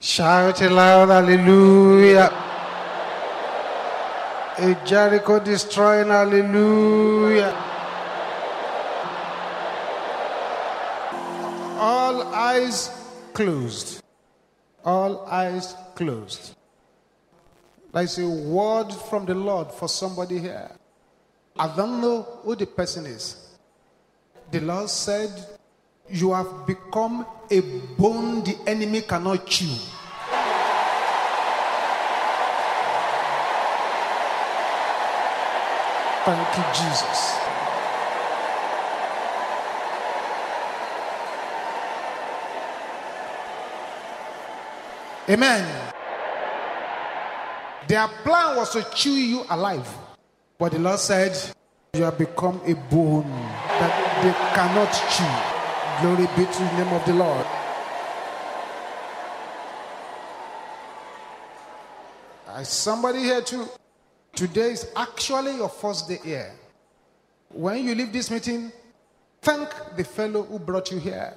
Shout it loud, hallelujah. A Jericho destroying, hallelujah. All eyes closed. All eyes closed. There's a word from the Lord for somebody here. I don't know who the person is. The Lord said, You have become a bone the enemy cannot chew. Thank you, Jesus. Amen. Their plan was to chew you alive. But the Lord said, You have become a bone that they cannot chew. Glory be to the name of the Lord. Is somebody here too? Today is actually your first day here. When you leave this meeting, thank the fellow who brought you here.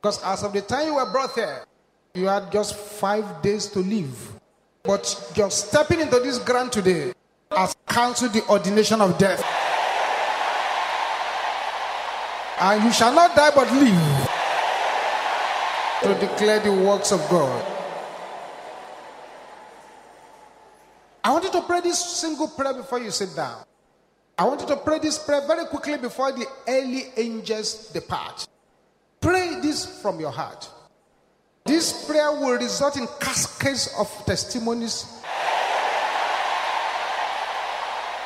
Because as of the time you were brought here, you had just five days to live. But just stepping into this ground today has cancelled the ordination of death. And you shall not die but live to declare the works of God. I want you to pray this single prayer before you sit down. I want you to pray this prayer very quickly before the early angels depart. Pray this from your heart. This prayer will result in cascades of testimonies.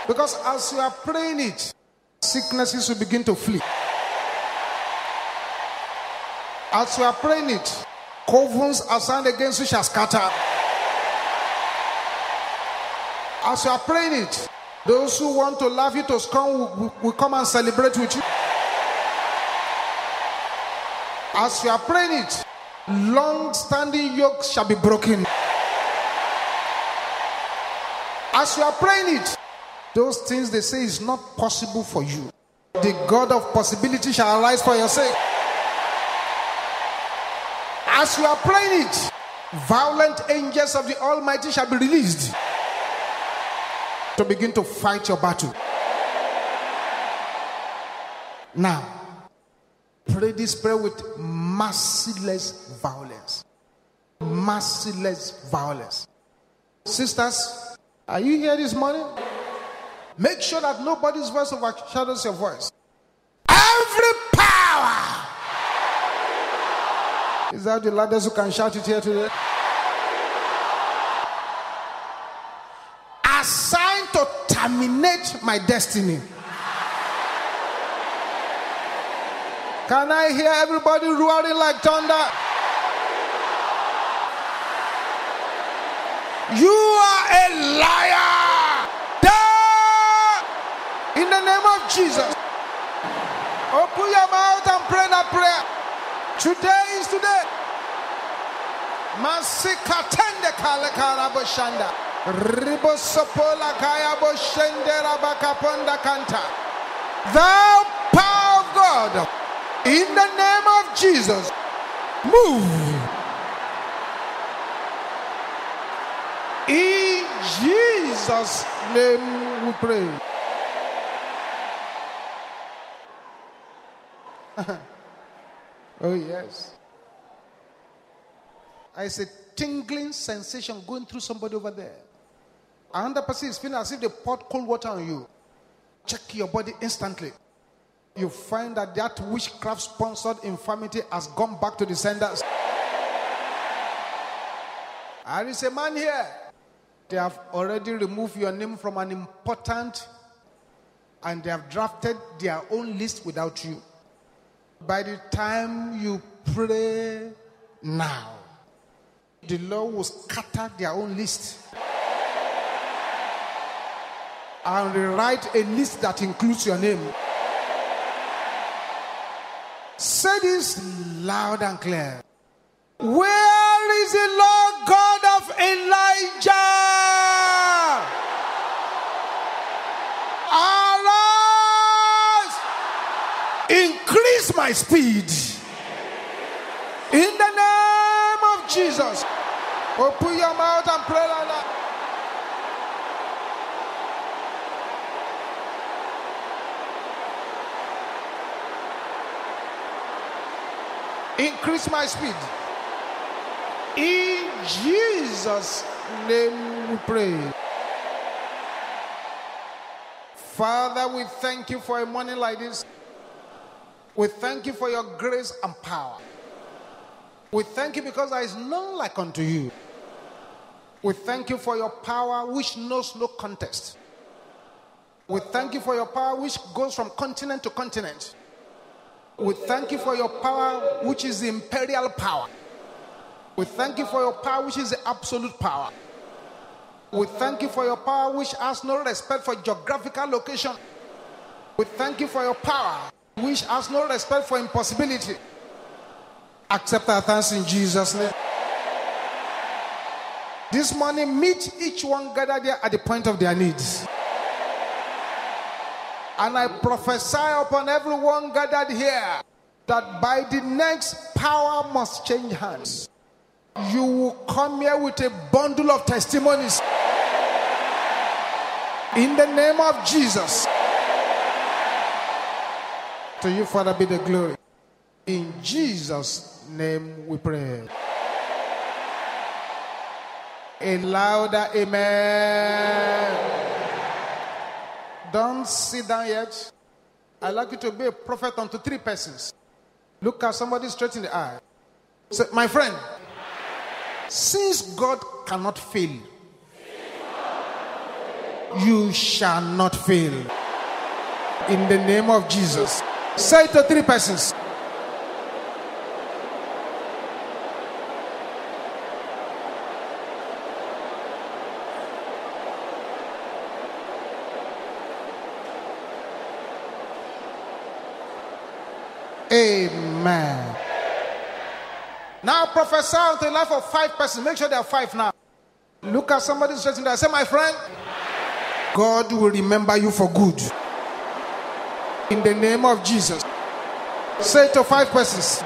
Because as you are praying it, sicknesses will begin to flee. As you are praying it, covens assigned against you shall scatter. As you are praying it, those who want to laugh you to scorn will, will come and celebrate with you. As you are praying it, long standing yokes shall be broken. As you are praying it, those things they say is not possible for you. The God of possibility shall arise for your sake. As you are praying it, violent angels of the Almighty shall be released to begin to fight your battle. Now, pray this prayer with merciless violence. Merciless violence. Sisters, are you here this morning? Make sure that nobody's voice overshadows your voice. Every power. Is that the loudest who can shout it here today? Assigned to terminate my destiny. Can I hear everybody roaring like thunder? You are a liar. In the name of Jesus. Open your mouth and pray that prayer. Today is today. Masika tende kale kara boshanda. Ribo sopola kaya boshende rabakaponda kanta. Thou power of God. In the name of Jesus, move. In Jesus' name we pray. oh, yes. I say tingling sensation going through somebody over there. Another person is feeling as if they poured cold water on you. Check your body instantly you find that that witchcraft sponsored infirmity has gone back to the senders. There is a man here. They have already removed your name from an important and they have drafted their own list without you. By the time you pray now, the Lord will scatter their own list and rewrite a list that includes your name. Say this loud and clear. Where is the Lord God of Elijah? Arise! Increase my speed. In the name of Jesus. Open your mouth and pray like that. Increase my speed. In Jesus' name we pray. Father, we thank you for a morning like this. We thank you for your grace and power. We thank you because there is none like unto you. We thank you for your power which knows no contest. We thank you for your power which goes from continent to continent. We thank you for your power which is the imperial power. We thank you for your power which is the absolute power. We thank you for your power which has no respect for geographical location. We thank you for your power which has no respect for impossibility. Accept our thanks in Jesus' name. This morning, meet each one gathered here at the point of their needs. And I prophesy upon everyone gathered here that by the next power must change hands. You will come here with a bundle of testimonies. In the name of Jesus. To you, Father, be the glory. In Jesus' name we pray. A louder amen. Don't sit down yet. I'd like you to be a prophet unto three persons. Look at somebody straight in the eye. Say, my friend, since God cannot fail, you shall not fail. In the name of Jesus. Say to three persons. Amen. Now prophesy to the life of five persons. Make sure there are five now. Look at somebody sitting there. Say, my friend, God will remember you for good. In the name of Jesus. Say to five persons.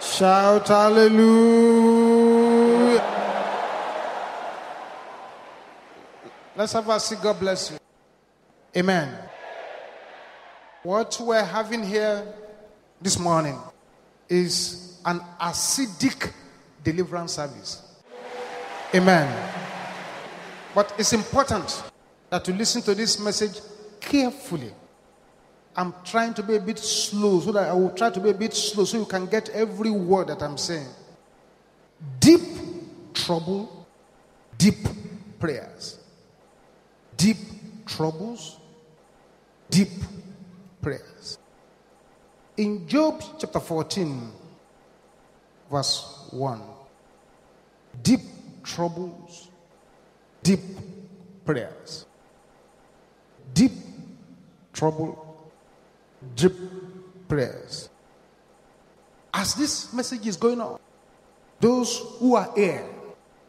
Shout hallelujah. Let's have a seat. God bless you. Amen. What we're having here this morning is an acidic deliverance service. Amen. But it's important that you listen to this message carefully. I'm trying to be a bit slow so that I will try to be a bit slow so you can get every word that I'm saying. Deep trouble, deep prayers. Deep troubles, deep prayers. In Job chapter 14, verse 1, deep troubles, deep prayers. Deep trouble, deep prayers. As this message is going on, those who are here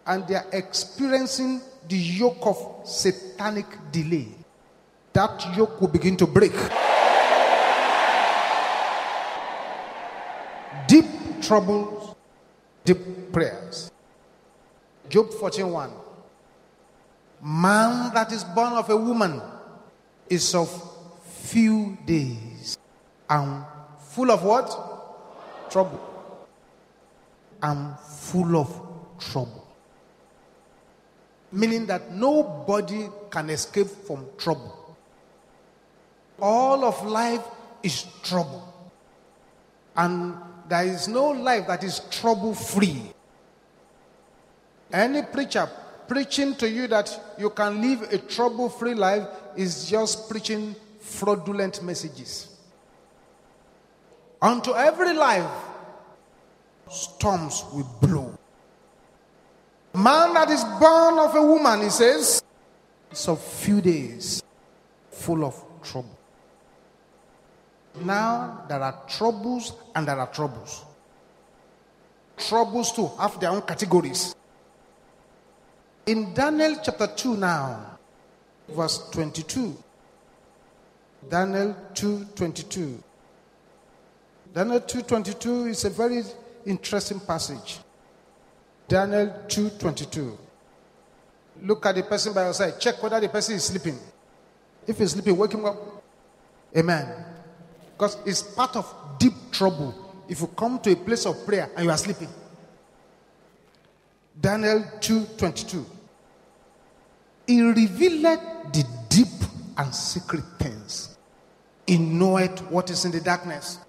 and they are experiencing the yoke of satanic delay, that yoke will begin to break. Deep troubles, deep prayers. Job 14:1. Man that is born of a woman is of few days and full of what? Trouble. And full of trouble. Meaning that nobody can escape from trouble. All of life is trouble. And there is no life that is trouble free. Any preacher preaching to you that you can live a trouble free life is just preaching fraudulent messages. Unto every life, storms will blow. Man that is born of a woman, he says, it's a few days full of trouble. Now there are troubles and there are troubles. troubles to have their own categories. In Daniel chapter 2 now, verse 22. Daniel 2:22. Daniel 2:22 is a very interesting passage. Daniel 2:22. Look at the person by your side. Check whether the person is sleeping. If he's sleeping, wake him up. Amen. Because it's part of deep trouble if you come to a place of prayer and you are sleeping. Daniel 2:22. He revealed the deep and secret things. He knoweth what is in the darkness,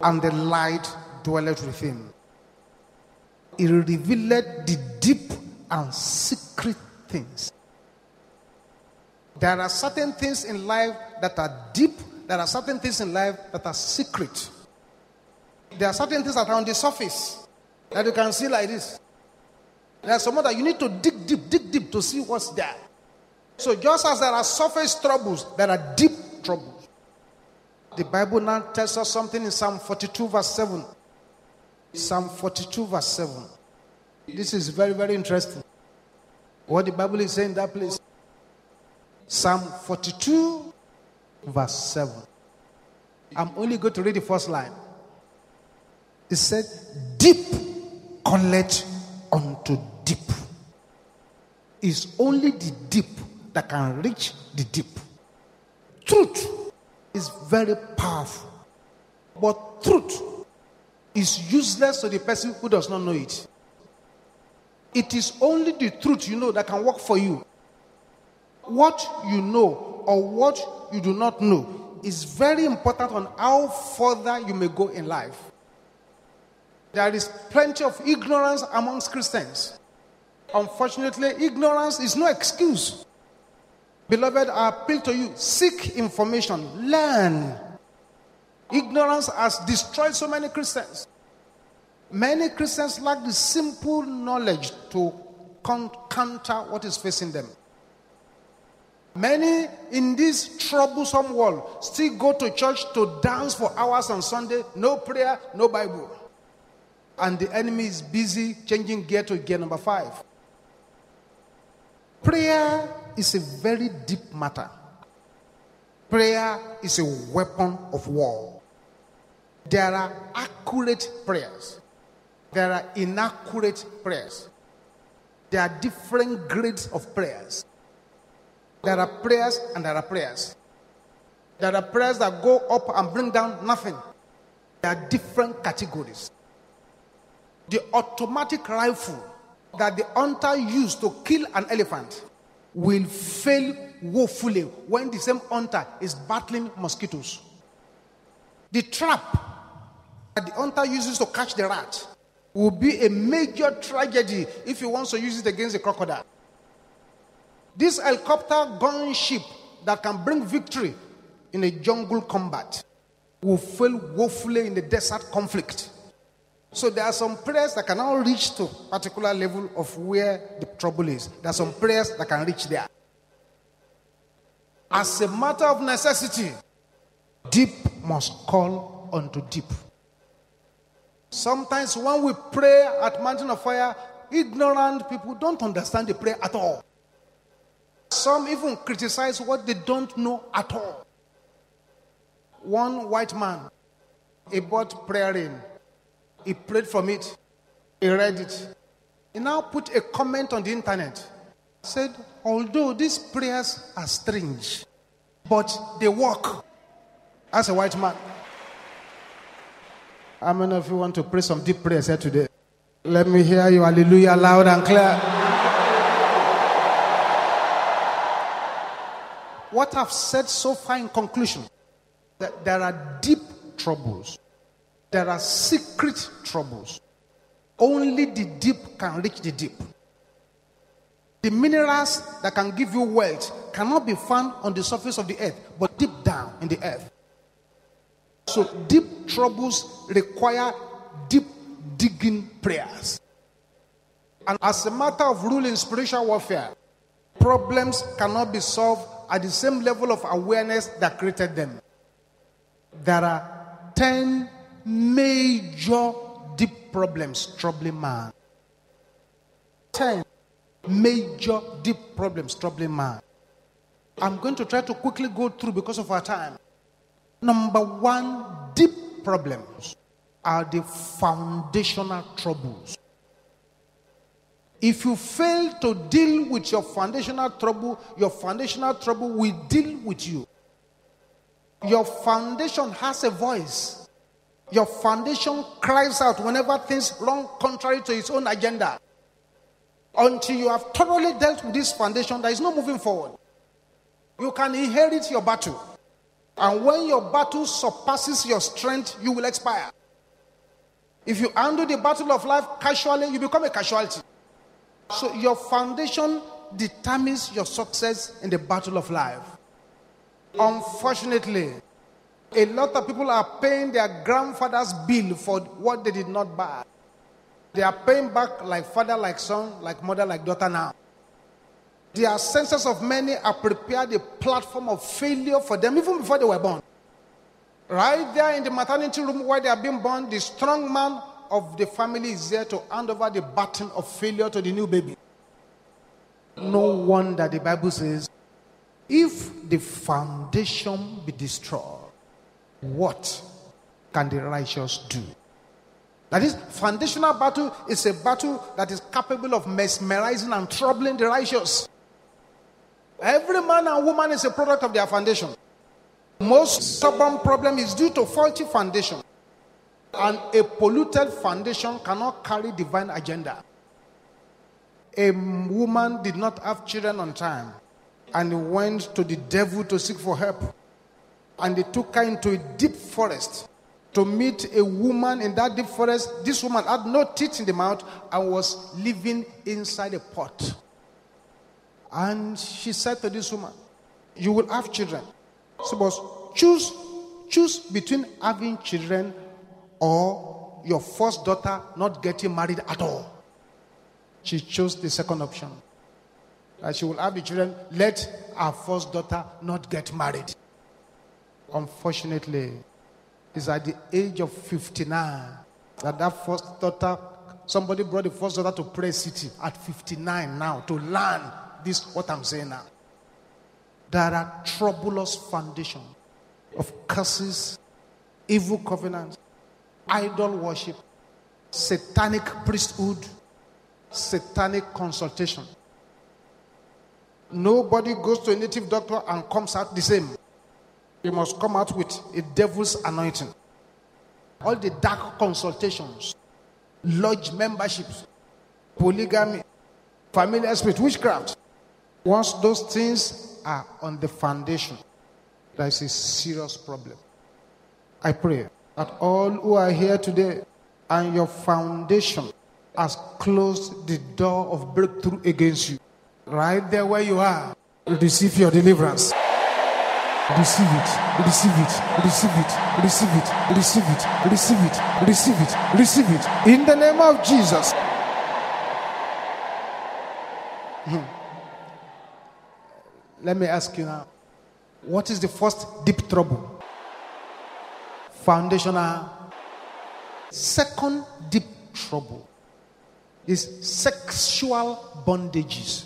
and the light dwelleth with him. He revealed the deep and secret things. There are certain things in life that are deep, there are certain things in life that are secret. There are certain things that are on the surface that you can see like this. There are some that you need to dig deep, dig deep to see what's there. So, just as there are surface troubles, there are deep troubles. The Bible now tells us something in Psalm 42, verse 7. Psalm 42, verse 7. This is very, very interesting. What the Bible is saying in that place. Psalm 42, verse 7. I'm only going to read the first line. It said, Deep collect unto deep. It's only the deep that can reach the deep. Truth is very powerful, but truth is useless to the person who does not know it. It is only the truth you know that can work for you. What you know or what you do not know is very important on how further you may go in life. There is plenty of ignorance amongst Christians. Unfortunately, ignorance is no excuse. Beloved, I appeal to you seek information, learn. Ignorance has destroyed so many Christians. Many Christians lack the simple knowledge to counter what is facing them. Many in this troublesome world still go to church to dance for hours on Sunday, no prayer, no Bible. And the enemy is busy changing gear to gear number five. Prayer is a very deep matter. Prayer is a weapon of war. There are accurate prayers, there are inaccurate prayers. There are different grades of prayers. There are prayers and there are prayers. There are prayers that go up and bring down nothing. There are different categories. The automatic rifle that the hunter used to kill an elephant will fail woefully when the same hunter is battling mosquitoes. The trap that the hunter uses to catch the rat will be a major tragedy if he wants to use it against the crocodile. This helicopter gunship that can bring victory in a jungle combat will fail woefully in the desert conflict. So there are some prayers that can cannot reach to particular level of where the trouble is. There are some prayers that can reach there. As a matter of necessity, deep must call unto deep. Sometimes when we pray at Mountain of Fire, ignorant people don't understand the prayer at all. Some even criticize what they don't know at all. One white man, he bought prayer in he prayed from it. He read it. He now put a comment on the internet. Said, although these prayers are strange, but they work. As a white man. How many of you want to pray some deep prayers here today? Let me hear you, hallelujah, loud and clear. What I've said so far in conclusion, that there are deep troubles there are secret troubles. Only the deep can reach the deep. The minerals that can give you wealth cannot be found on the surface of the earth, but deep down in the earth. So, deep troubles require deep digging prayers. And as a matter of rule in spiritual warfare, problems cannot be solved at the same level of awareness that created them. There are 10 major deep problems troubling man. 10 major deep problems troubling man. I'm going to try to quickly go through because of our time. Number one, deep problems are the foundational troubles. If you fail to deal with your foundational trouble, your foundational trouble will deal with you. Your foundation has a voice. Your foundation cries out whenever things run contrary to its own agenda. Until you have thoroughly dealt with this foundation, there is no moving forward. You can inherit your battle. And when your battle surpasses your strength, you will expire. If you handle the battle of life casually, you become a casualty. So your foundation determines your success in the battle of life. Unfortunately, a lot of people are paying their grandfather's bill for what they did not buy. They are paying back like father, like son, like mother, like daughter now. The ancestors of many are prepared a platform of failure for them even before they were born. Right there in the maternity room where they are being born, the strong man of the family is there to hand over the baton of failure to the new baby. No wonder the Bible says, if the foundation be destroyed, what can the righteous do? That is, foundational battle is a battle that is capable of mesmerizing and troubling the righteous. Every man and woman is a product of their foundation. Most stubborn problem is due to faulty foundation. And a polluted foundation cannot carry divine agenda. A woman did not have children on time and went to the devil to seek for help. And they took her into a deep forest to meet a woman in that deep forest. This woman had no teeth in the mouth and was living inside a pot. And she said to this woman, You will have children. But choose, choose between having children or your first daughter not getting married at all. She chose the second option. That she will have the children, let our first daughter not get married. Unfortunately, it's at the age of 59 that that first daughter, somebody brought the first daughter to Prayer City at 59 now to learn this, what I'm saying now. There are troublous foundations of curses, evil covenants, idol worship, satanic priesthood, satanic consultation. Nobody goes to a native doctor and comes out the same. He must come out with a devil's anointing. All the dark consultations, lodge memberships, polygamy, familiar spirit, witchcraft. Once those things are on the foundation, there is a serious problem. I pray that all who are here today and your foundation has closed the door of breakthrough against you. Right there where you are, receive your deliverance. Receive it, receive it, receive it, receive it, receive it, receive it, receive it, receive it. In the name of Jesus. Hmm. Let me ask you now what is the first deep trouble? Foundational. Second deep trouble is sexual bondages.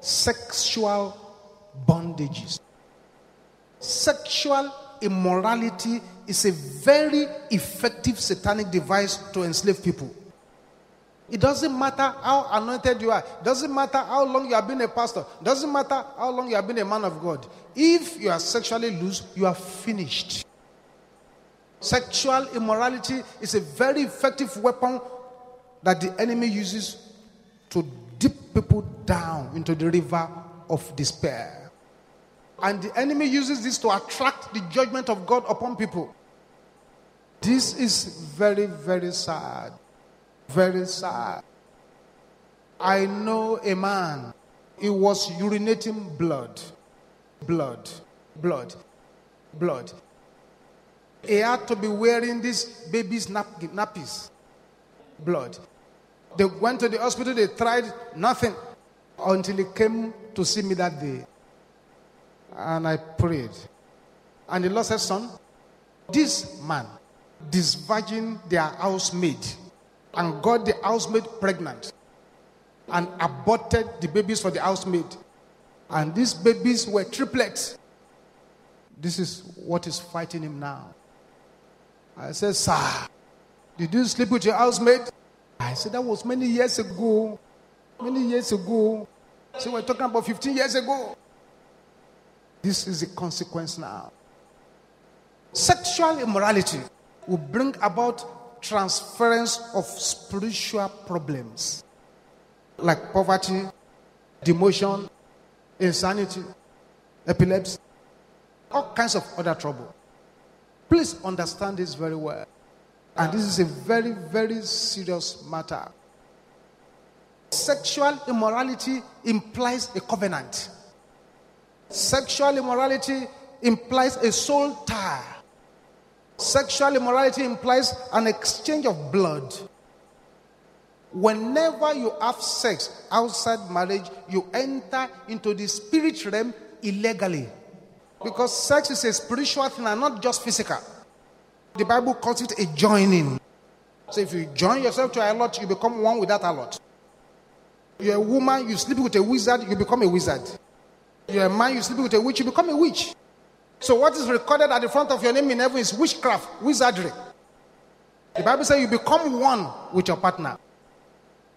Sexual bondages. Sexual immorality is a very effective satanic device to enslave people. It doesn't matter how anointed you are. It doesn't matter how long you have been a pastor. It doesn't matter how long you have been a man of God. If you are sexually loose, you are finished. Sexual immorality is a very effective weapon that the enemy uses to dip people down into the river of despair. And the enemy uses this to attract the judgment of God upon people. This is very, very sad. Very sad. I know a man, he was urinating blood. Blood. Blood. Blood. He had to be wearing this baby's nap- nappies. Blood. They went to the hospital, they tried nothing until he came to see me that day. And I prayed. And the Lord said, Son, this man disvirgin their housemaid and got the housemaid pregnant and aborted the babies for the housemaid. And these babies were triplets. This is what is fighting him now. I said, Sir, did you sleep with your housemate? I said, That was many years ago. Many years ago. So we're talking about 15 years ago. This is the consequence now. Sexual immorality will bring about transference of spiritual problems like poverty, demotion, insanity, epilepsy, all kinds of other trouble. Please understand this very well. And this is a very, very serious matter. Sexual immorality implies a covenant. Sexual immorality implies a soul tie. Sexual immorality implies an exchange of blood. Whenever you have sex outside marriage, you enter into the spirit realm illegally. Because sex is a spiritual thing and not just physical. The Bible calls it a joining. So if you join yourself to a lot, you become one with that a lot. You're a woman, you sleep with a wizard, you become a wizard. You're a man, you sleep with a witch, you become a witch. So what is recorded at the front of your name in heaven is witchcraft, wizardry. The Bible says you become one with your partner.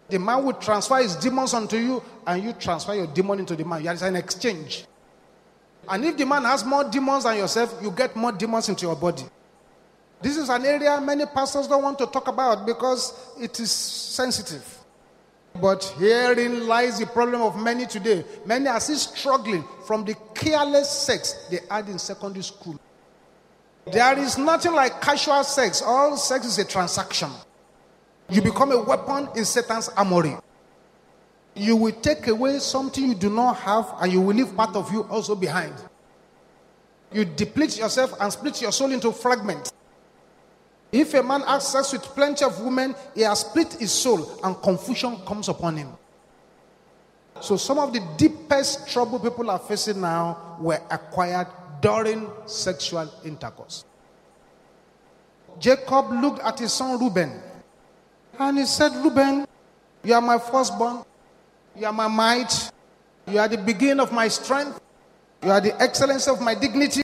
The man will transfer his demons onto you, and you transfer your demon into the man. There is an exchange. And if the man has more demons than yourself, you get more demons into your body. This is an area many pastors don't want to talk about because it is sensitive. But herein lies the problem of many today. Many are still struggling from the careless sex they had in secondary school. There is nothing like casual sex. All sex is a transaction. You become a weapon in Satan's armory. You will take away something you do not have, and you will leave part of you also behind. You deplete yourself and split your soul into fragments. If a man has sex with plenty of women, he has split his soul and confusion comes upon him. So, some of the deepest trouble people are facing now were acquired during sexual intercourse. Jacob looked at his son Reuben and he said, Reuben, you are my firstborn, you are my might, you are the beginning of my strength, you are the excellence of my dignity,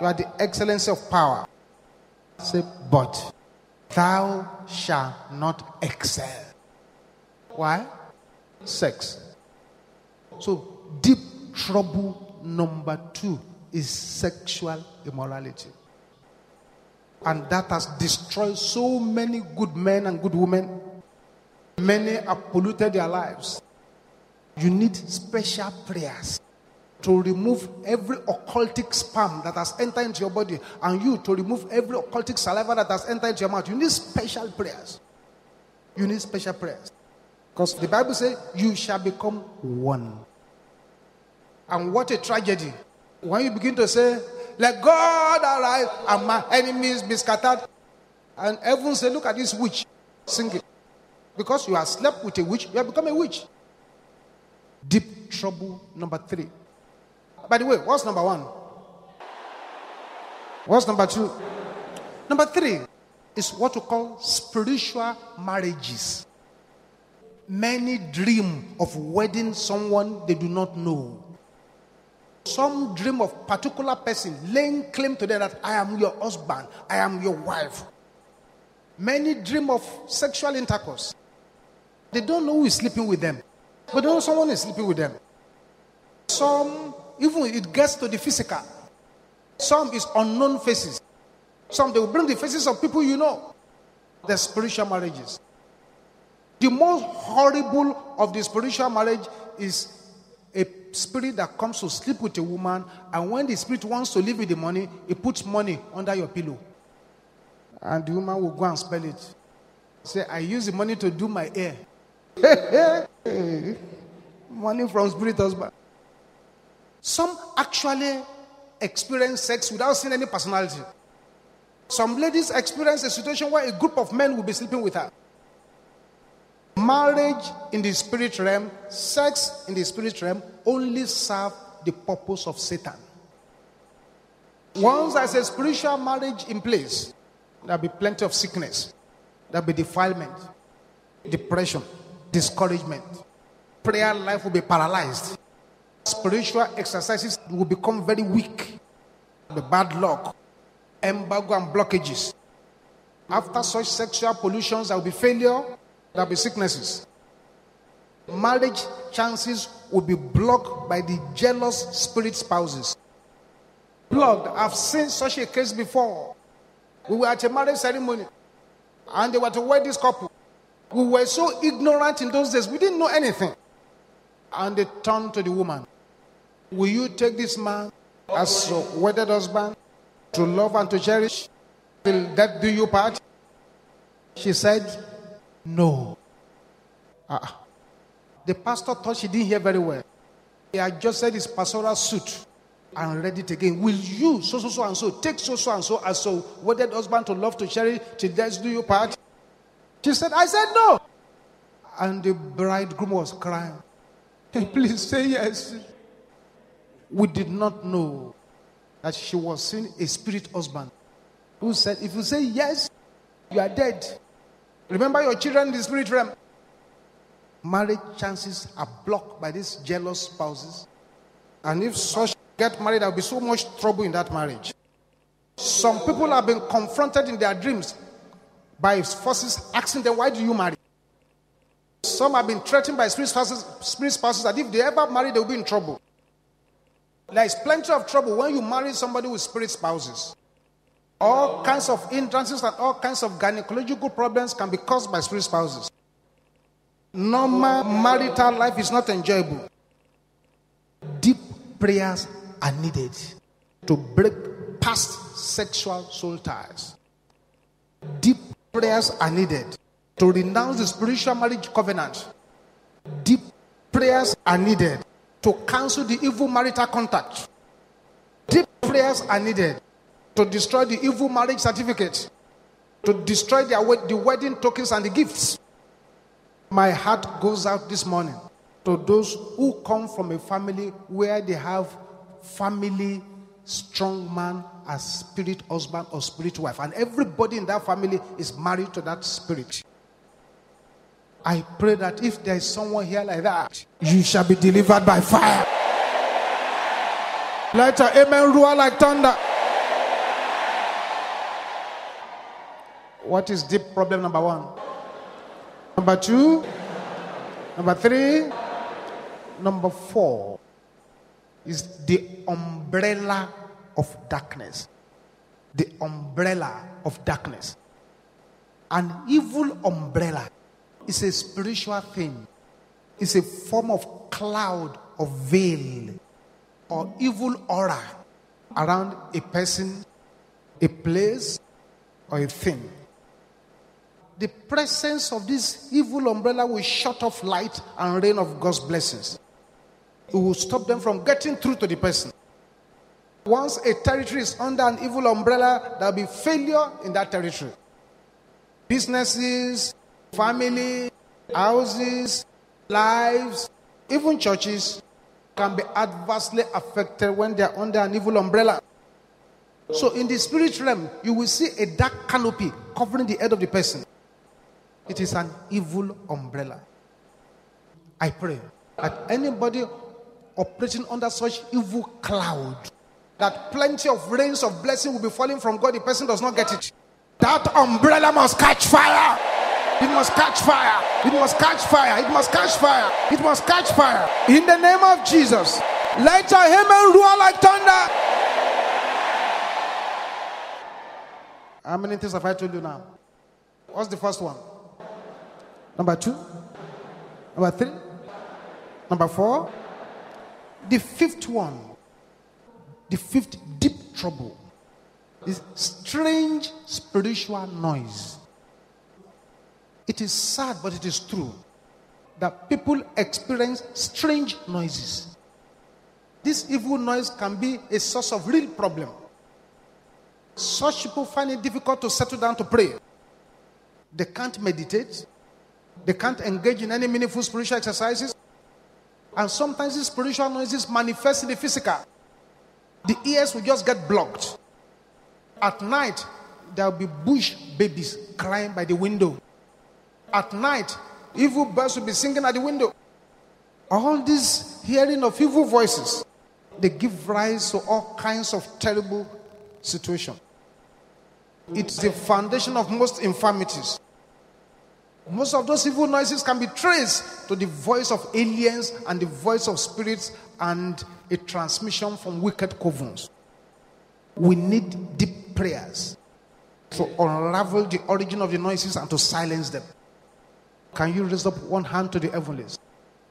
you are the excellence of power. Say, but thou shalt not excel. Why? Sex. So, deep trouble number two is sexual immorality. And that has destroyed so many good men and good women. Many have polluted their lives. You need special prayers to remove every occultic sperm that has entered into your body, and you to remove every occultic saliva that has entered into your mouth. You need special prayers. You need special prayers. Because the Bible says, You shall become one. And what a tragedy. When you begin to say, Let God arise and my enemies be scattered. And everyone say, Look at this witch. Sing it. Because you have slept with a witch, you have become a witch. Deep trouble number three. By the way, what's number one? What's number two? Number three is what we call spiritual marriages. Many dream of wedding someone they do not know. Some dream of particular person laying claim to them that I am your husband, I am your wife. Many dream of sexual intercourse. They don't know who is sleeping with them, but they know someone is sleeping with them. Some even it gets to the physical. Some is unknown faces. Some they will bring the faces of people you know. The spiritual marriages. The most horrible of the spiritual marriage is a spirit that comes to sleep with a woman, and when the spirit wants to live with the money, it puts money under your pillow. And the woman will go and spell it. Say, I use the money to do my hair. money from spirit husband. Some actually experience sex without seeing any personality. Some ladies experience a situation where a group of men will be sleeping with her. Marriage in the spirit realm, sex in the spirit realm only serve the purpose of Satan. Once there's a spiritual marriage in place, There'll be plenty of sickness. There'll be defilement, depression, discouragement. Prayer life will be paralyzed. Spiritual exercises will become very weak. The bad luck, embargo, and blockages. After such sexual pollutions, there will be failure, there will be sicknesses. Marriage chances will be blocked by the jealous spirit spouses. Blocked. I've seen such a case before. We were at a marriage ceremony and they were to wed this couple. We were so ignorant in those days, we didn't know anything. And they turned to the woman Will you take this man as a wedded husband to love and to cherish Will that do you part? She said, No. Uh, the pastor thought she didn't hear very well. He had just said his pastoral suit and read it again. Will you, so, so, so, and so, take so, so, and so, as so, wedded husband to love to cherish till death do you part? She said, I said no. And the bridegroom was crying. Hey, please say yes. We did not know that she was seeing a spirit husband who said, If you say yes, you are dead. Remember your children in the spirit realm. Marriage chances are blocked by these jealous spouses. And if such get married, there will be so much trouble in that marriage. Some people have been confronted in their dreams by forces asking them, Why do you marry? Some have been threatened by spirit spouses, spirit spouses that if they ever marry, they'll be in trouble. There is plenty of trouble when you marry somebody with spirit spouses. All kinds of hindrances and all kinds of gynecological problems can be caused by spirit spouses. Normal marital life is not enjoyable. Deep prayers are needed to break past sexual soul ties. Deep prayers are needed to renounce the spiritual marriage covenant. Deep prayers are needed to cancel the evil marital contact. Deep prayers are needed to destroy the evil marriage certificate, to destroy the, the wedding tokens and the gifts. My heart goes out this morning to those who come from a family where they have family strong man as spirit husband or spirit wife, and everybody in that family is married to that spirit. I pray that if there is someone here like that, you shall be delivered by fire. Your amen roar like thunder. What is deep problem number one? Number two? Number three? Number four is the umbrella of darkness. The umbrella of darkness. An evil umbrella is a spiritual thing, it's a form of cloud or veil or evil aura around a person, a place, or a thing. The presence of this evil umbrella will shut off light and rain of God's blessings. It will stop them from getting through to the person. Once a territory is under an evil umbrella, there will be failure in that territory. Businesses, family, houses, lives, even churches can be adversely affected when they are under an evil umbrella. So, in the spirit realm, you will see a dark canopy covering the head of the person. It is an evil umbrella. I pray that anybody operating under such evil cloud, that plenty of rains of blessing will be falling from God, the person does not get it. That umbrella must catch fire. It must catch fire. It must catch fire. It must catch fire. It must catch fire. In the name of Jesus. Let your amen roar like thunder. How many things have I told you now? What's the first one? Number two? Number three? Number four? The fifth one. The fifth deep trouble is strange spiritual noise. It is sad, but it is true that people experience strange noises. This evil noise can be a source of real problem. Such people find it difficult to settle down to pray. They can't meditate. They can't engage in any meaningful spiritual exercises. And sometimes these spiritual noises manifest in the physical. The ears will just get blocked. At night, there'll be bush babies crying by the window. At night, evil birds will be singing at the window. All this hearing of evil voices, they give rise to all kinds of terrible situations. It's the foundation of most infirmities. Most of those evil noises can be traced to the voice of aliens and the voice of spirits and a transmission from wicked covens. We need deep prayers to unravel the origin of the noises and to silence them. Can you raise up one hand to the heavens?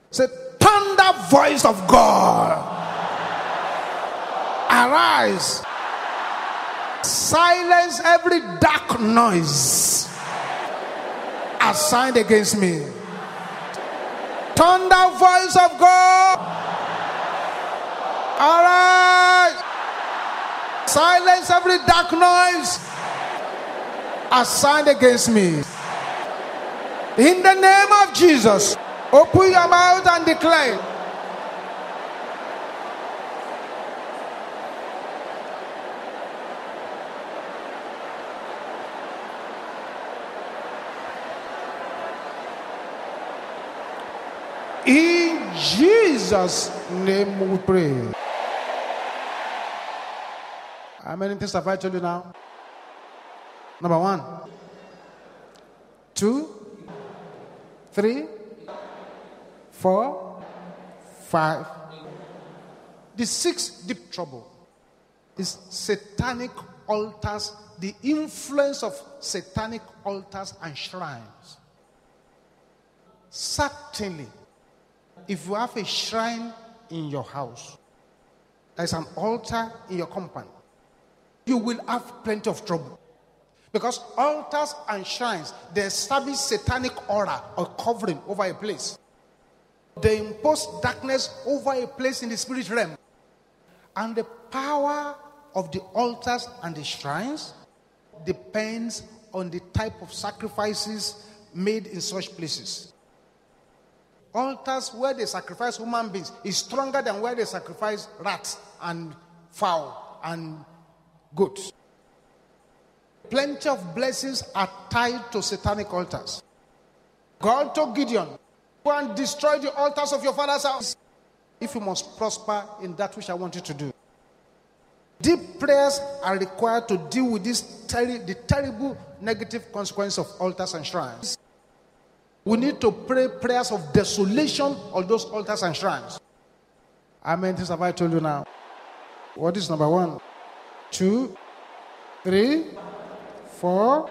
Say, Thunder voice of God, arise, silence every dark noise assigned against me. Thunder voice of God, arise, silence every dark noise assigned against me. In the name of Jesus, open your mouth and declare. In Jesus' name we pray. How many things have I told you now? Number one, two, three, four, five. The sixth deep trouble is satanic altars, the influence of satanic altars and shrines. Certainly, if you have a shrine in your house, there's an altar in your compound, you will have plenty of trouble. Because altars and shrines, they establish satanic aura or covering over a place. They impose darkness over a place in the spirit realm. And the power of the altars and the shrines depends on the type of sacrifices made in such places. Altars where they sacrifice human beings is stronger than where they sacrifice rats and fowl and goats. Plenty of blessings are tied to satanic altars. God told Gideon, Go and destroy the altars of your father's house if you must prosper in that which I want you to do. Deep prayers are required to deal with this ter- the terrible negative consequence of altars and shrines. We need to pray prayers of desolation on those altars and shrines. How many things have I told you now? What is number one? Two, three, four,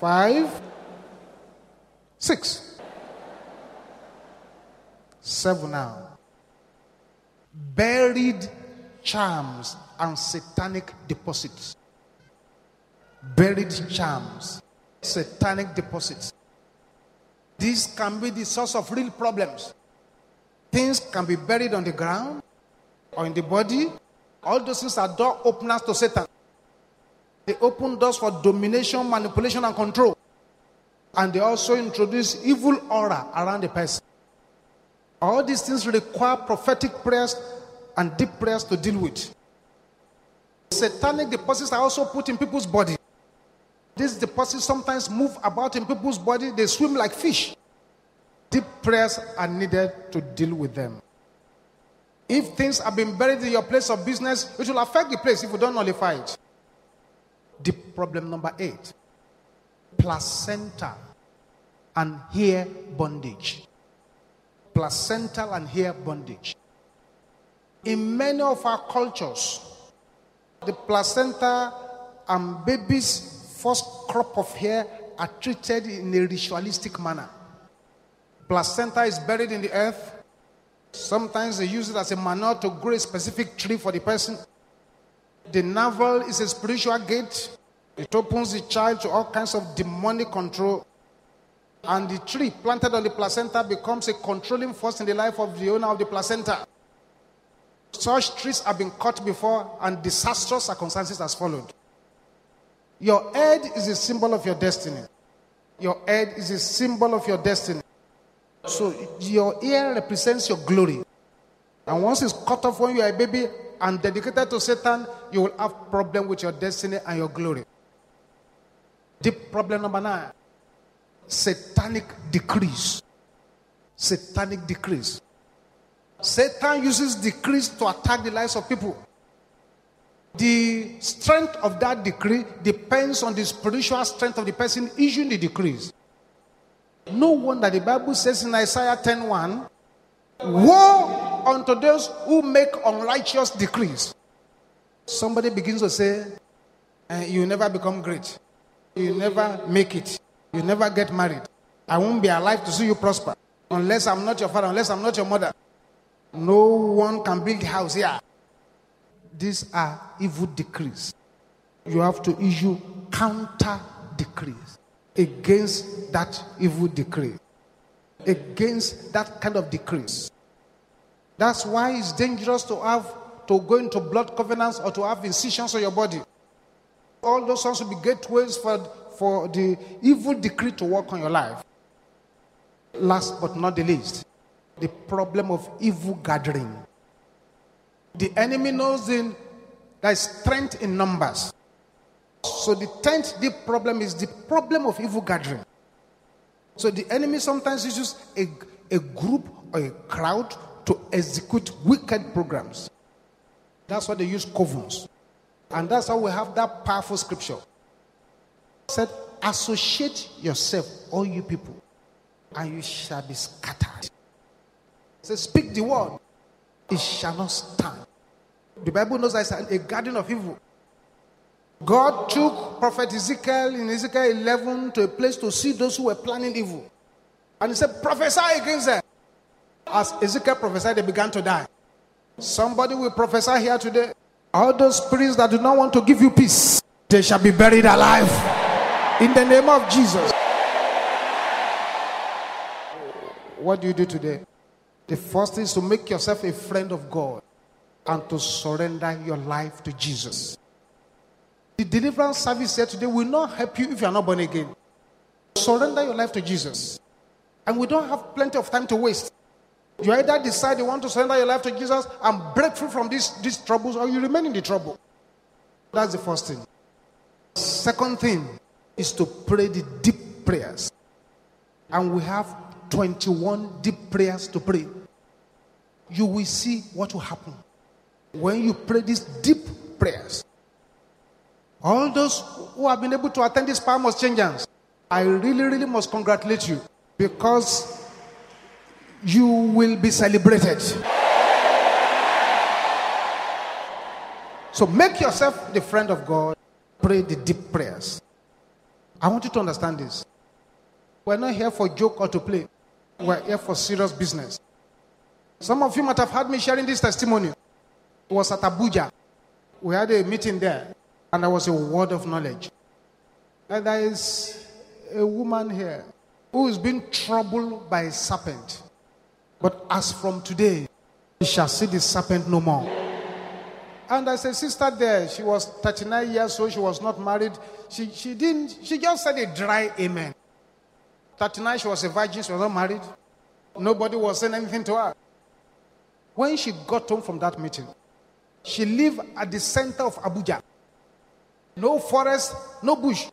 five, six, seven now. Buried charms and satanic deposits. Buried charms, satanic deposits. This can be the source of real problems. Things can be buried on the ground or in the body. All those things are door openers to Satan. They open doors for domination, manipulation, and control. And they also introduce evil aura around the person. All these things require prophetic prayers and deep prayers to deal with. Satanic deposits are also put in people's body. These deposits sometimes move about in people's body, they swim like fish. Deep prayers are needed to deal with them. If things have been buried in your place of business, it will affect the place if you don't nullify it. The problem number eight placenta and hair bondage. Placental and hair bondage. In many of our cultures, the placenta and baby's first crop of hair are treated in a ritualistic manner. Placenta is buried in the earth. Sometimes they use it as a manure to grow a specific tree for the person. The navel is a spiritual gate. It opens the child to all kinds of demonic control. And the tree planted on the placenta becomes a controlling force in the life of the owner of the placenta. Such trees have been cut before, and disastrous circumstances has followed. Your head is a symbol of your destiny. Your head is a symbol of your destiny. So your ear represents your glory. And once it's cut off when you are a baby and dedicated to Satan, you will have problem with your destiny and your glory. Deep problem number nine satanic decrees. Satanic decrees. Satan uses decrees to attack the lives of people. The strength of that decree depends on the spiritual strength of the person issuing the decrees. No wonder the Bible says in Isaiah 10:1, Woe unto those who make unrighteous decrees. Somebody begins to say, eh, You never become great. You never make it. You never get married. I won't be alive to see you prosper unless I'm not your father, unless I'm not your mother. No one can build a house here. These are evil decrees. You have to issue counter decrees against that evil decree, against that kind of decrees. That's why it's dangerous to have to go into blood covenants or to have incisions on your body. All those ones will be gateways for, for the evil decree to work on your life. Last but not the least, the problem of evil gathering. The enemy knows in, there is strength in numbers. So the tenth deep problem is the problem of evil gathering. So the enemy sometimes uses a, a group or a crowd to execute wicked programs. That's why they use covens. And that's how we have that powerful scripture. It said, associate yourself, all you people, and you shall be scattered. It speak the word, it shall not stand. The Bible knows that a garden of evil. God took Prophet Ezekiel in Ezekiel 11 to a place to see those who were planning evil. And he said, prophesy against them. As Ezekiel prophesied, they began to die. Somebody will prophesy here today. All those spirits that do not want to give you peace, they shall be buried alive. In the name of Jesus. What do you do today? The first is to make yourself a friend of God and to surrender your life to Jesus. The deliverance service here today will not help you if you are not born again. Surrender your life to Jesus. And we don't have plenty of time to waste. You either decide you want to surrender your life to Jesus and break free from these, these troubles, or you remain in the trouble. That's the first thing. Second thing is to pray the deep prayers. And we have 21 deep prayers to pray. You will see what will happen when you pray these deep prayers. All those who have been able to attend this Power Must Change Hands, I really, really must congratulate you because you will be celebrated. So make yourself the friend of God. Pray the deep prayers. I want you to understand this. We're not here for joke or to play. We're here for serious business. Some of you might have heard me sharing this testimony. It was at Abuja. We had a meeting there, and there was a word of knowledge. And there is a woman here who is being troubled by a serpent. But as from today, she shall see the serpent no more. And there's a sister there. She was 39 years old. She was not married. She, she didn't, she just said a dry amen. 39, she was a virgin. She was not married. Nobody was saying anything to her. When she got home from that meeting, she lived at the center of Abuja. No forest, no bush.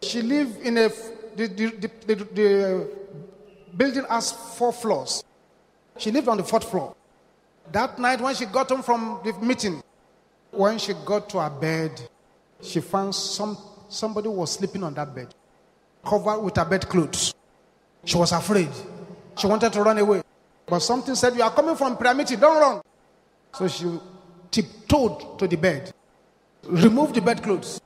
She lived in a, the, the, the, the building has four floors. She lived on the fourth floor. That night, when she got home from the meeting, when she got to her bed, she found some somebody was sleeping on that bed, covered with her bed clothes. She was afraid. She wanted to run away. But something said, You are coming from prayer meeting, don't run. So she tiptoed to the bed, removed the bedclothes.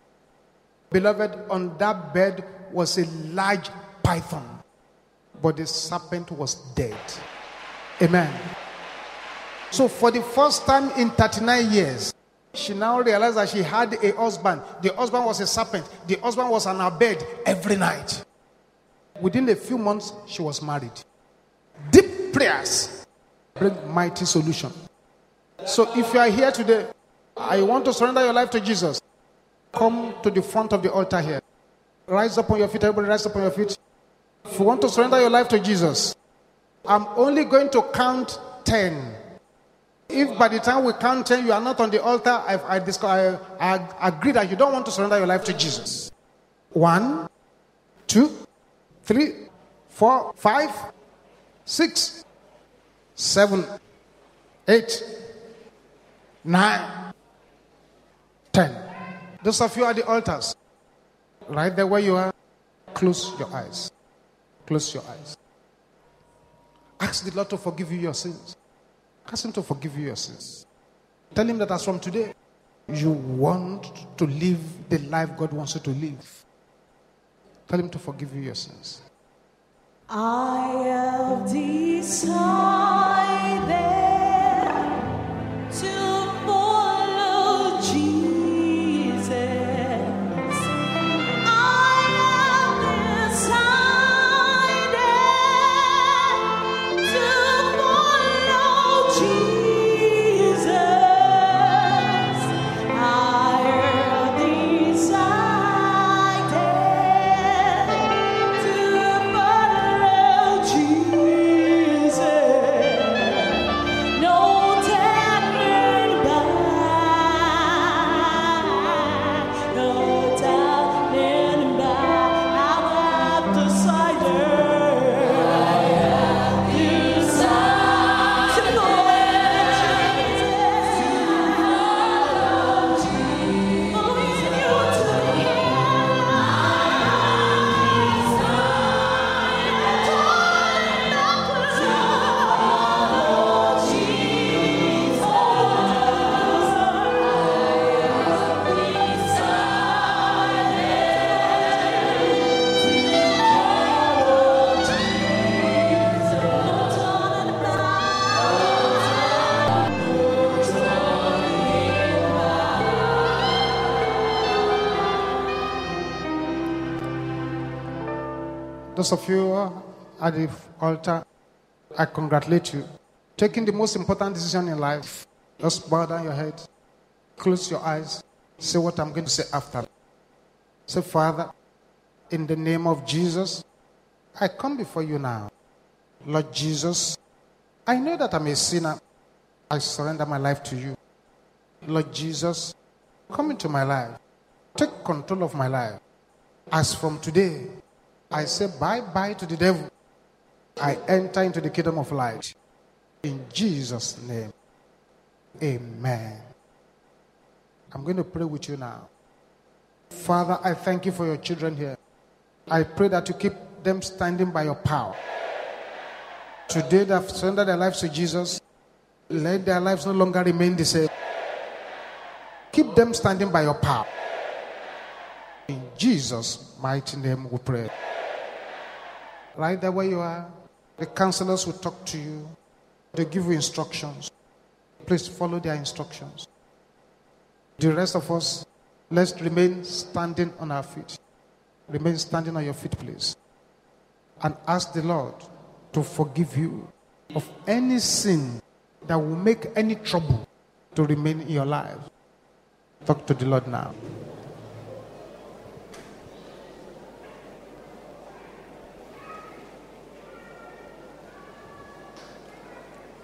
Beloved, on that bed was a large python, but the serpent was dead. Amen. So, for the first time in 39 years, she now realized that she had a husband. The husband was a serpent. The husband was on her bed every night. Within a few months, she was married. Deep prayers bring mighty solution. So, if you are here today, I want to surrender your life to Jesus. Come to the front of the altar here. Rise up on your feet. Everybody, rise up on your feet. If you want to surrender your life to Jesus, I'm only going to count 10. If by the time we count 10, you are not on the altar, I, I, I, I agree that you don't want to surrender your life to Jesus. One, two, three, four, five, six, seven, eight, nine, ten. Those of you at the altars, right there where you are, close your eyes. Close your eyes. Ask the Lord to forgive you your sins. Ask Him to forgive you your sins. Tell Him that as from today, you want to live the life God wants you to live. Tell Him to forgive you your sins. I have decided Those of you at the altar, I congratulate you. Taking the most important decision in life. Just bow down your head, close your eyes, say what I'm going to say after. Say, Father, in the name of Jesus, I come before you now. Lord Jesus, I know that I'm a sinner. I surrender my life to you. Lord Jesus, come into my life. Take control of my life. As from today, I say bye bye to the devil. I enter into the kingdom of light. In Jesus' name, amen. I'm going to pray with you now. Father, I thank you for your children here. I pray that you keep them standing by your power. Today, they have surrendered their lives to Jesus. Let their lives no longer remain the same. Keep them standing by your power. In Jesus' mighty name, we pray. Right there where you are, the counselors will talk to you. They give you instructions. Please follow their instructions. The rest of us, let's remain standing on our feet. Remain standing on your feet, please. And ask the Lord to forgive you of any sin that will make any trouble to remain in your life. Talk to the Lord now.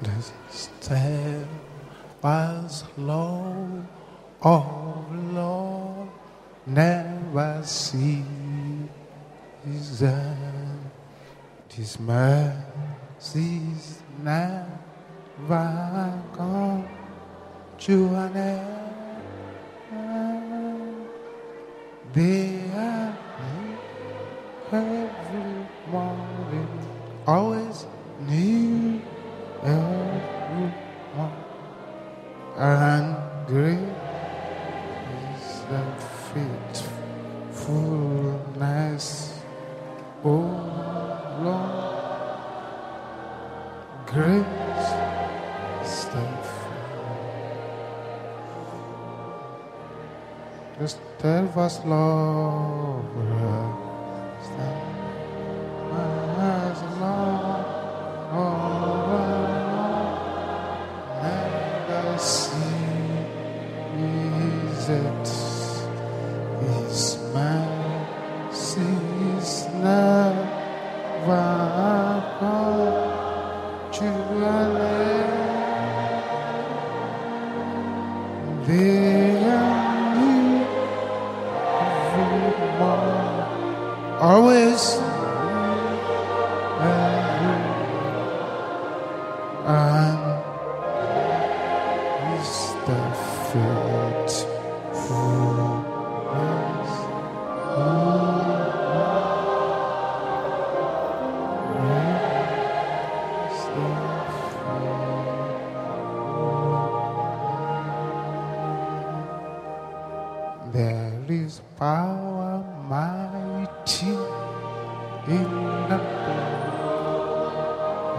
The step was low, oh Lord, never cease. His mercies never come to an end. Steadfast love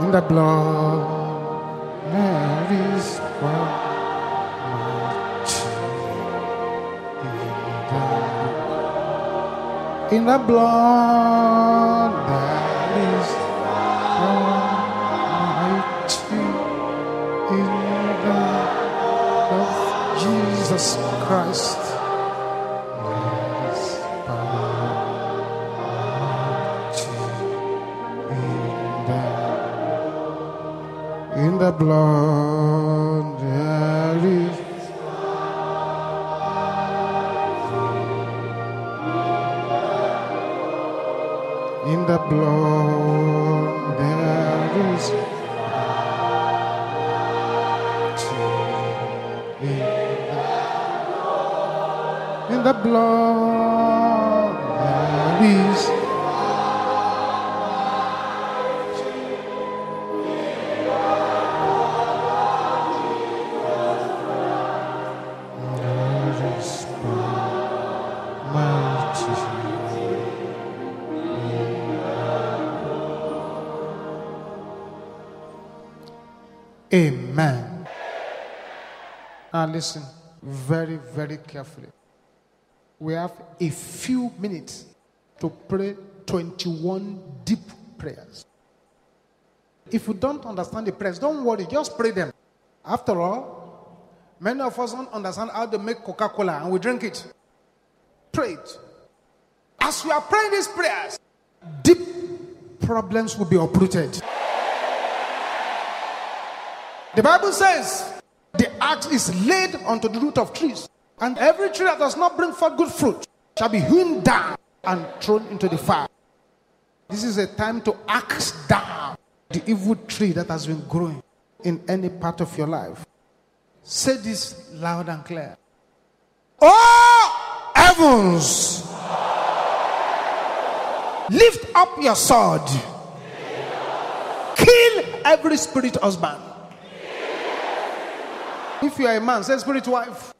In the blood, there is power mighty in the in the blood. There is power mighty in the of Jesus Christ. The in the blood. There is in the blood. There is in the is listen very, very carefully. We have a few minutes to pray 21 deep prayers. If you don't understand the prayers, don't worry, just pray them. After all, many of us don't understand how to make Coca Cola and we drink it. Pray it. As we are praying these prayers, deep problems will be uprooted. The Bible says axe is laid unto the root of trees, and every tree that does not bring forth good fruit shall be hewn down and thrown into the fire. This is a time to axe down the evil tree that has been growing in any part of your life. Say this loud and clear. Oh, heavens, lift up your sword, kill every spirit husband. If you are a man, say spirit wife.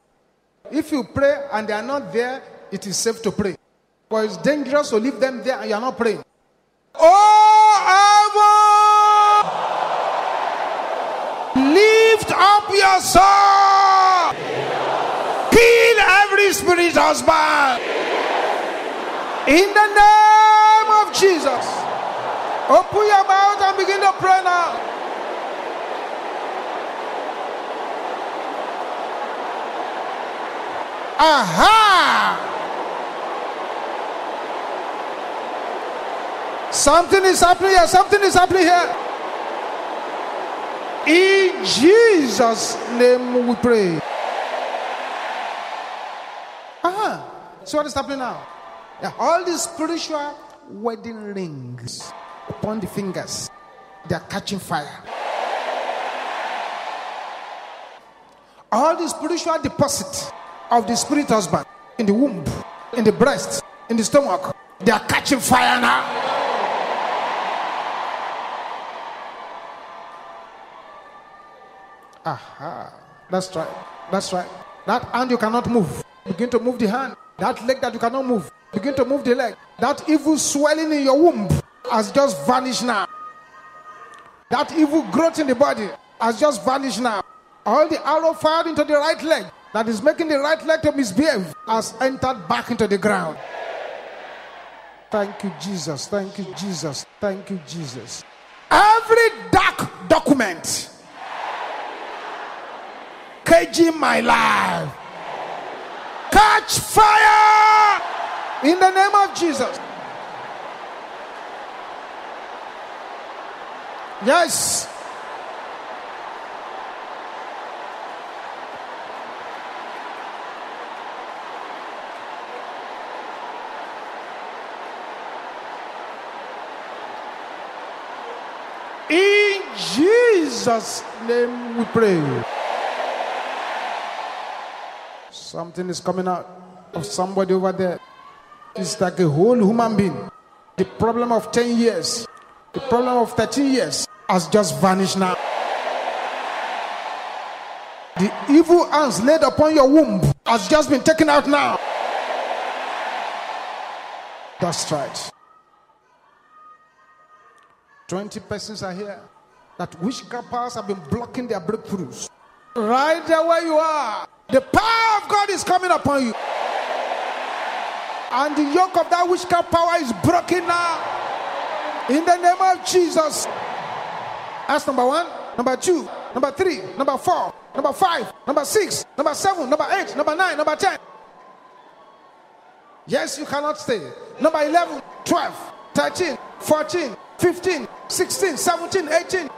If you pray and they are not there, it is safe to pray. But it's dangerous to leave them there and you are not praying. Oh, heaven! Lift up your soul! Kill every spirit husband! In the name of Jesus. Open your mouth and begin to pray now. Aha! Something is happening here. Something is happening here. In Jesus' name we pray. Aha! So what is happening now? Yeah, all these spiritual wedding rings upon the fingers, they are catching fire. All the spiritual deposit of the spirit husband in the womb, in the breast, in the stomach, they are catching fire now. Aha. That's right. That's right. That hand you cannot move. Begin to move the hand. That leg that you cannot move. Begin to move the leg. That evil swelling in your womb has just vanished now. That evil growth in the body has just vanished now. All the arrow fired into the right leg that is making the right leg to misbehave has entered back into the ground. Thank you, Jesus. Thank you, Jesus. Thank you, Jesus. Every dark document caging my life catch fire in the name of Jesus. Yes. In Jesus' name we pray. Something is coming out of somebody over there. It's like a whole human being. The problem of 10 years, the problem of 13 years has just vanished now. The evil hands laid upon your womb has just been taken out now. That's right. 20 persons are here that witchcraft powers have been blocking their breakthroughs. Right there where you are, the power of God is coming upon you. And the yoke of that witchcraft power is broken now. In the name of Jesus. That's number one. Number two. Number three. Number four. Number five. Number six. Number seven. Number eight. Number nine. Number ten. Yes, you cannot stay. Number 11, 12, 13, 14, 15, 16, 17, 18,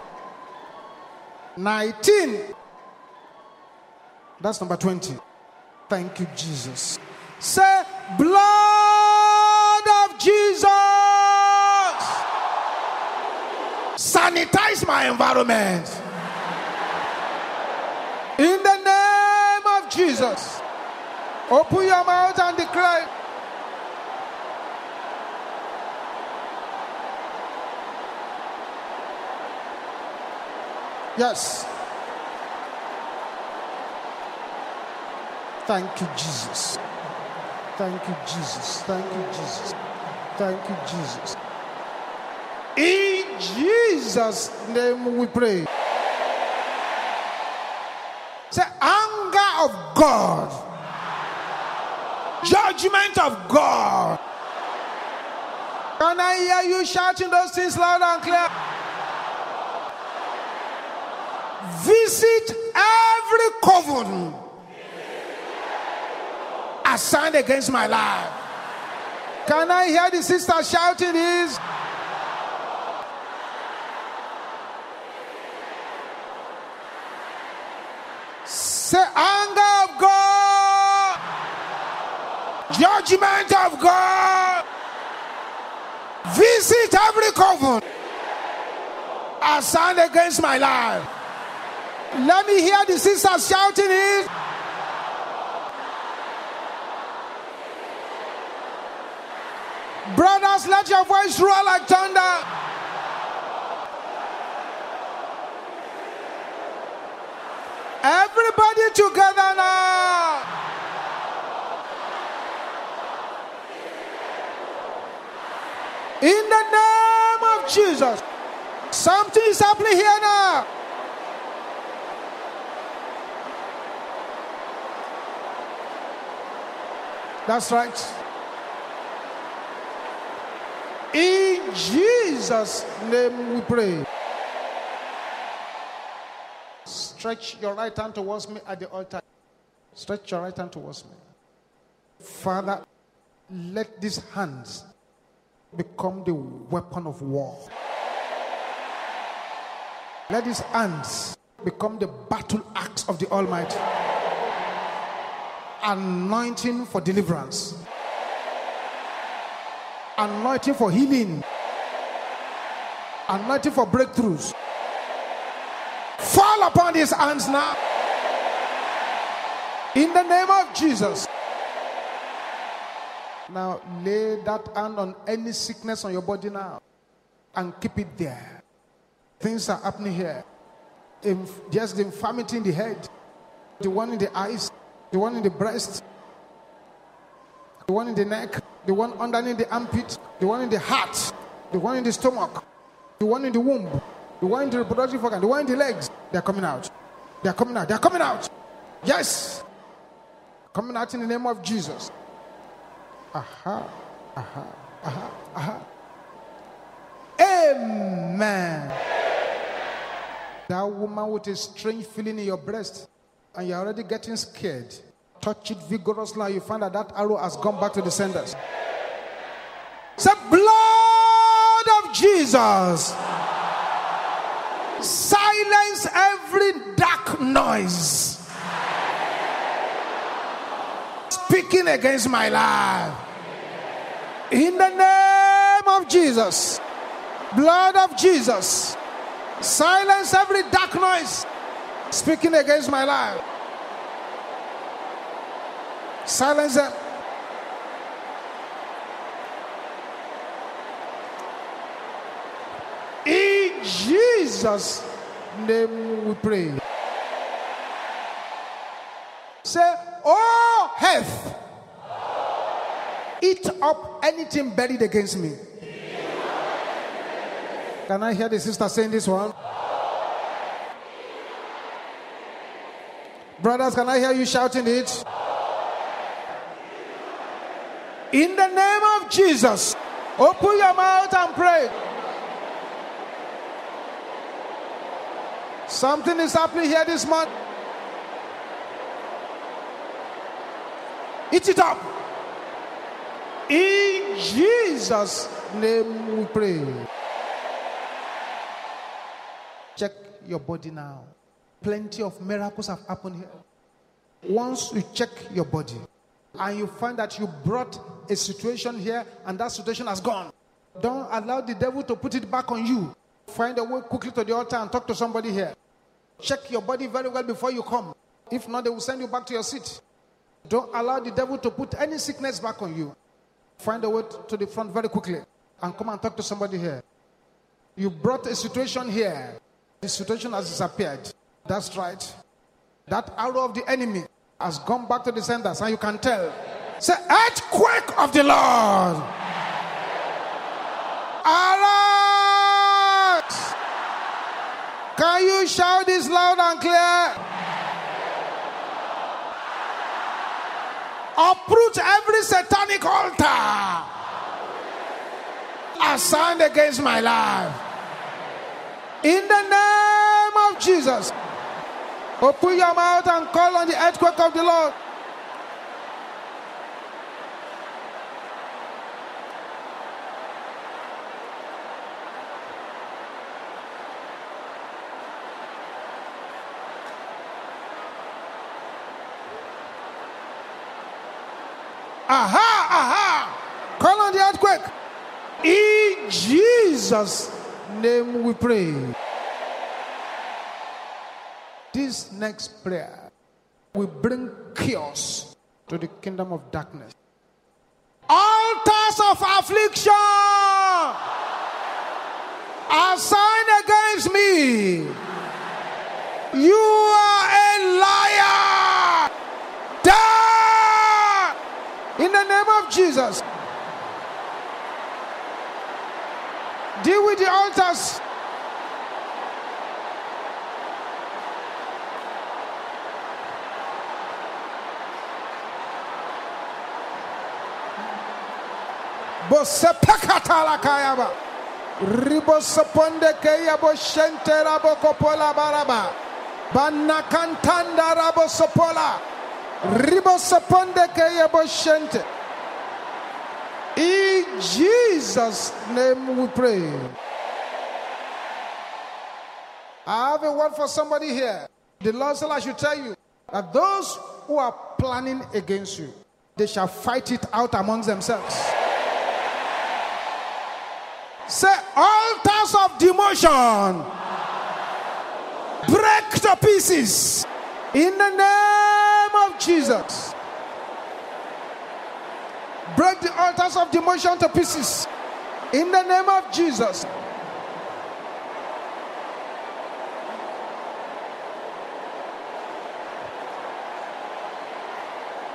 19. That's number 20. Thank you, Jesus. Say, blood of Jesus. Sanitize my environment. In the name of Jesus. Open your mouth and declare. Yes. Thank you, Jesus. Thank you, Jesus. Thank you, Jesus. Thank you, Jesus. In Jesus' name we pray. Say, anger of God, judgment of God. Can I hear you shouting those things loud and clear? Visit every covenant assigned against my life. Can I hear the sister shouting this? Say, anger of God, judgment of God. Visit every covenant assigned against my life. Let me hear the sisters shouting it. Brothers, let your voice roar like thunder. Everybody together now. In the name of Jesus. Something is happening here now. That's right. In Jesus' name we pray. Stretch your right hand towards me at the altar. Stretch your right hand towards me. Father, let these hands become the weapon of war. Let these hands become the battle axe of the Almighty anointing for deliverance, anointing for healing, anointing for breakthroughs. Fall upon his hands now. In the name of Jesus. Now lay that hand on any sickness on your body now and keep it there. Things are happening here. Just the infirmity in the head, the one in the eyes, the one in the breast, the one in the neck, the one underneath the armpit, the one in the heart, the one in the stomach, the one in the womb, the one in the reproductive organ, the one in the legs. They're coming out. They're coming out. They're coming out. Yes. Coming out in the name of Jesus. Aha. Aha. Aha. Aha. Amen. That woman with a strange feeling in your breast, and you're already getting scared. Touch it vigorously, you find that that arrow has gone back to the senders. Say, blood of Jesus. Silence every dark noise speaking against my life. In the name of Jesus, blood of Jesus, Silence every dark noise speaking against my life. Silence them. In Jesus' name we pray. Say, Oh, health, eat up anything buried against me. Can I hear the sister saying this one? Brothers, can I hear you shouting it? In the name of Jesus, open your mouth and pray. Something is happening here this month. Eat it up. In Jesus' name we pray. Check your body now. Plenty of miracles have happened here. Once you check your body and you find that you brought a situation here and that situation has gone, don't allow the devil to put it back on you. Find a way quickly to the altar and talk to somebody here. Check your body very well before you come. If not, they will send you back to your seat. Don't allow the devil to put any sickness back on you. Find a way to the front very quickly and come and talk to somebody here. You brought a situation here. The situation has disappeared. That's right. That arrow of the enemy has gone back to the senders, and you can tell. Say, earthquake of the Lord. Arise! Can you shout this loud and clear? Uproot every satanic altar assigned against my life. In the name of Jesus. Open your mouth and call on the earthquake of the Lord. Aha, aha. Call on the earthquake. In Jesus' name we pray. This next prayer will bring chaos to the kingdom of darkness. Altars of affliction are signed against me. You are a liar. Die in the name of Jesus. Deal with the altars. Bosepekatala kayaba. Ribosoponde keyabo shentera bokopola baraba. Banakantanda rabosopola. Ribosoponde keyabo shente. In Jesus' name we pray. I have a word for somebody here. The Lord said I should tell you that those who are planning against you, they shall fight it out amongst themselves. Say, altars of demotion, break to pieces in the name of Jesus. Break the altars of demotion to pieces in the name of Jesus.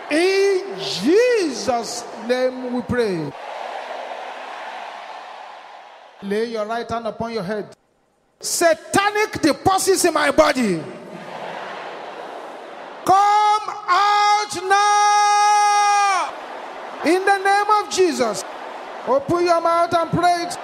In Jesus' name we pray. Lay your right hand upon your head. Satanic deposits in my body. Come out now. In the name of Jesus. Open your mouth and pray it.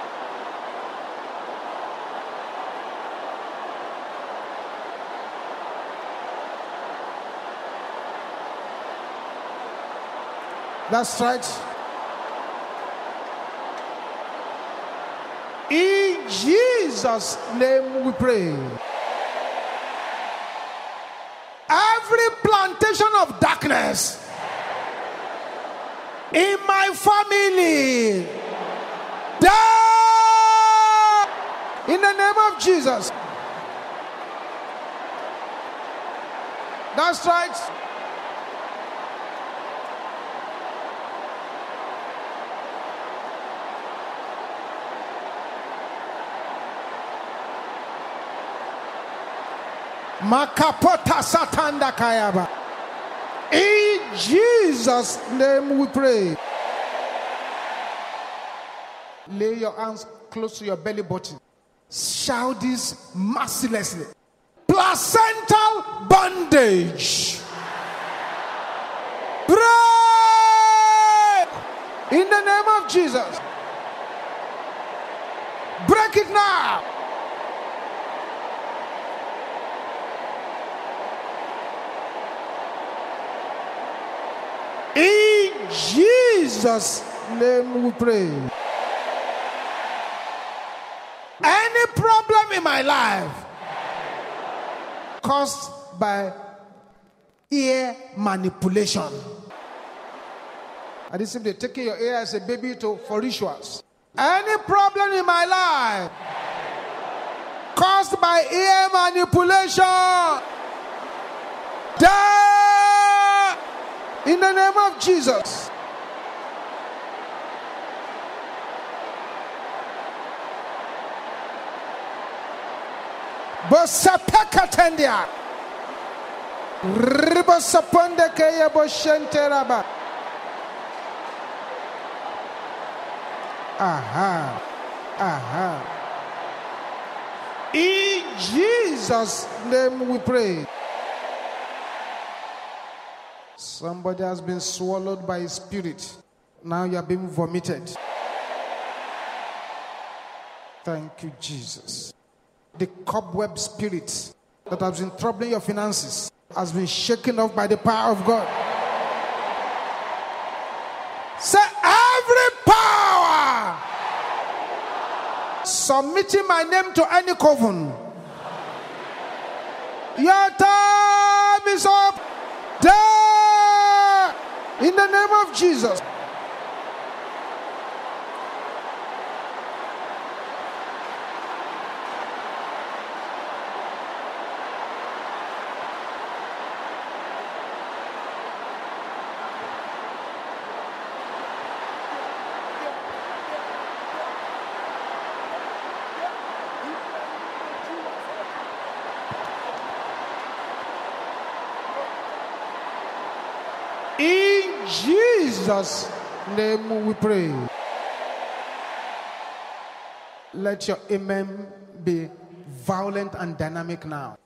That's right. Jesus' name we pray. Every plantation of darkness in my family, in the name of Jesus. That's right. Makapota satanda kayaba. In Jesus' name we pray. Lay your hands close to your belly button. Shout this mercilessly. Placental bondage. Break in the name of Jesus. Break it now. In Jesus' name we pray. Any problem in my life caused by ear manipulation. I didn't they taking your ear as a baby to for rituals. Any problem in my life caused by ear manipulation. Die in the name of Jesus. Bosapekatendia. Ribosaponde keye boshenteraba. Aha. Aha. In Jesus' name we pray. Somebody has been swallowed by a spirit. Now you are being vomited. Thank you, Jesus. The cobweb spirit that has been troubling your finances has been shaken off by the power of God. Say, every power submitting my name to any coven. Your time is up. Die in the name of Jesus. In Jesus' name we pray. Let your amen be violent and dynamic now.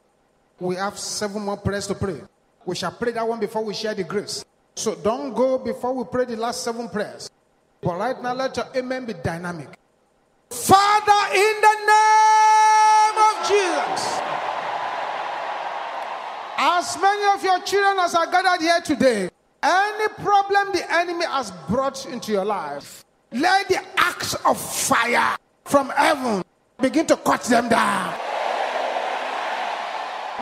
We have seven more prayers to pray. We shall pray that one before we share the grace. So don't go before we pray the last seven prayers. But right now, let your amen be dynamic. Father, in the name of Jesus, as many of your children as are gathered here today, any problem the enemy has brought into your life, let the axe of fire from heaven begin to cut them down.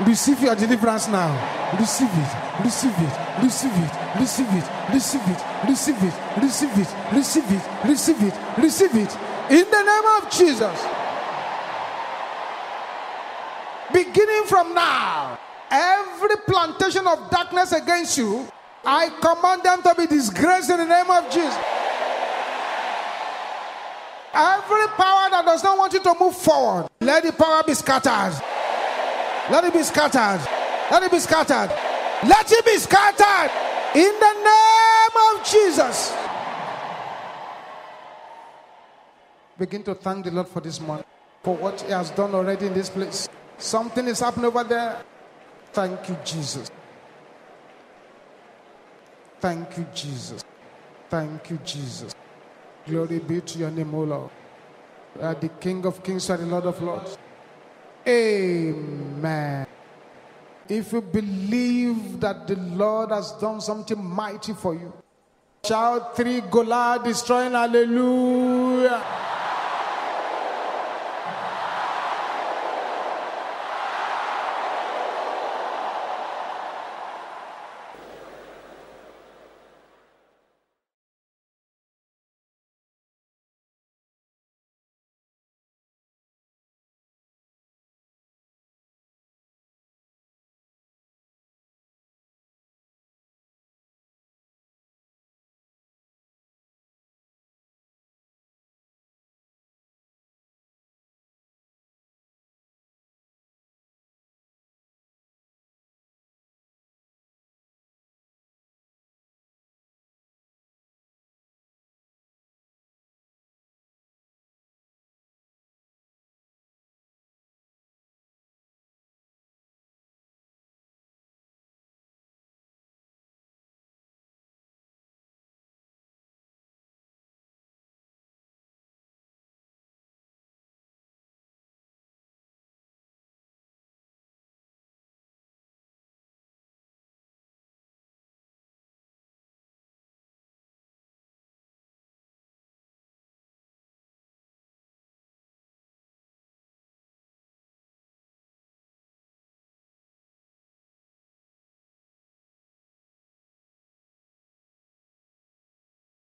Receive your deliverance now. Receive it. Receive it. Receive it. Receive it. Receive it. Receive it. Receive it. Receive it. Receive it. Receive it. In the name of Jesus. Beginning from now, every plantation of darkness against you, I command them to be disgraced in the name of Jesus. Every power that does not want you to move forward, let the power be scattered. Let it be scattered. Let it be scattered. Let it be scattered in the name of Jesus. Begin to thank the Lord for this month, for what He has done already in this place. Something is happening over there. Thank you, Jesus. Thank you, Jesus. Thank you, Jesus. Glory be to your name, O Lord. The King of kings and the Lord of lords. Amen. If you believe that the Lord has done something mighty for you, shout three Goliath destroying hallelujah.